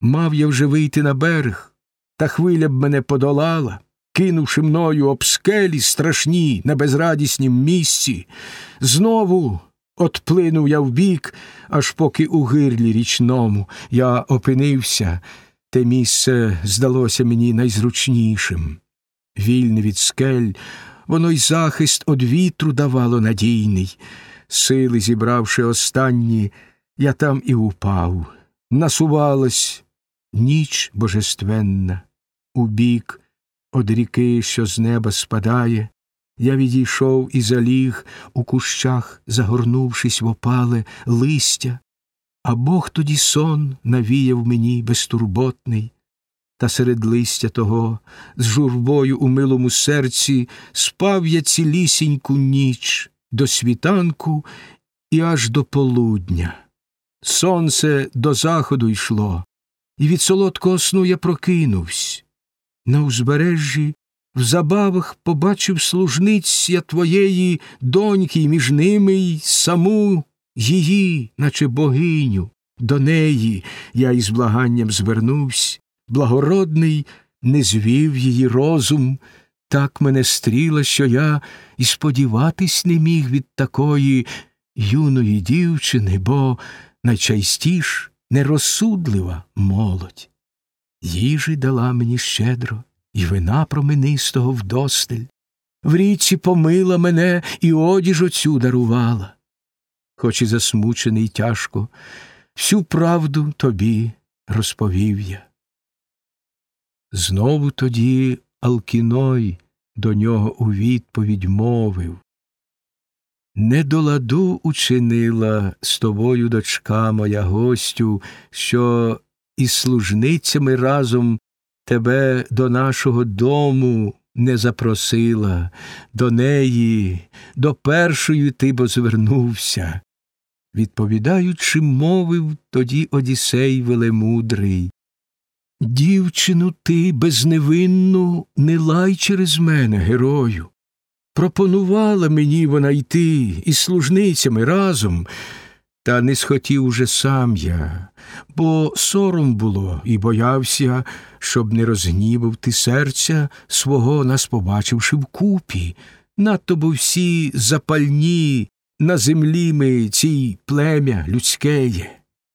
Мав я вже вийти на берег, та хвиля б мене подолала, кинувши мною об скелі страшні на безрадіснім місці, знову отплинув я вбік, аж поки у гирлі річному я опинився, те місце здалося мені найзручнішим. Вільне від скель, воно й захист од вітру давало надійний. Сили, зібравши останні, я там і упав. Насувалась ніч божественна, у бік од ріки, що з неба спадає, я відійшов і заліг у кущах, загорнувшись в опале листя, а Бог тоді сон навіяв мені безтурботний, та серед листя того, з журбою у милому серці, спав я цілісіньку ніч до світанку і аж до полудня. Сонце до заходу йшло, і від солодкого сну я прокинувсь. На узбережжі в забавах побачив служниць я твоєї доньки, між ними й саму її, наче богиню. До неї я із благанням звернувсь, благородний не звів її розум, так мене стріла, що я і сподіватись не міг від такої юної дівчини, бо найчастіш нерозсудлива молодь. Їжі дала мені щедро, і вина променистого вдостель, в річці помила мене і одіж оцю дарувала. Хоч і засмучений тяжко, всю правду тобі розповів я. Знову тоді Алкіной до нього у відповідь мовив Не до ладу учинила з тобою дочка моя гостю, що із служницями разом тебе до нашого дому не запросила, до неї, до першої ти бо звернувся. Відповідаючи, мовив тоді Одісей велемудрий. Дівчину ти безневинну не лай через мене, герою. Пропонувала мені вона йти із служницями разом, та не схотів уже сам я, бо сором було і боявся, щоб не розгнівав ти серця свого, нас побачивши вкупі. Надто бо всі запальні на землі ми цій плем'я людськеє.